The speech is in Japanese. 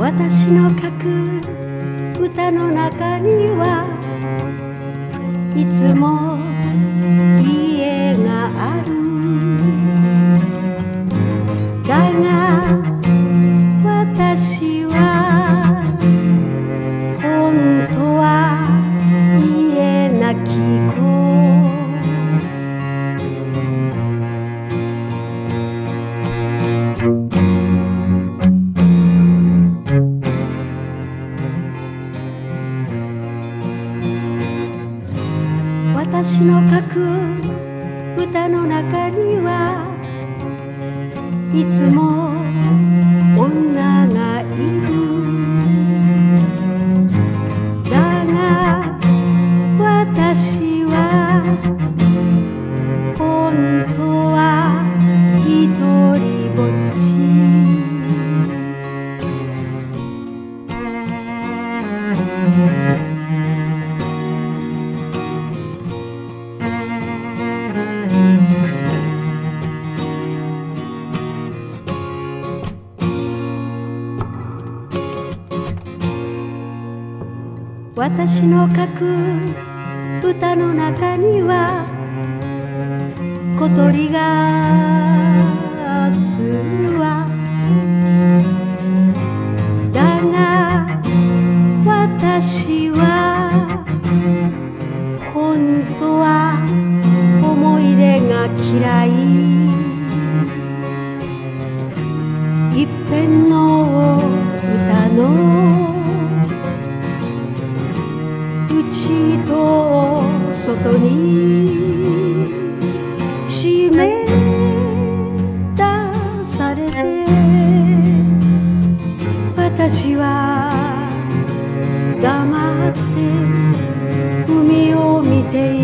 私の書く歌の中にはいつも私の書く歌の中にはいつも私の書く歌の中には小鳥がするわ。だが私は本当は思い出が嫌い。一辺の歌の口と外に締め出されて私は黙って海を見ている。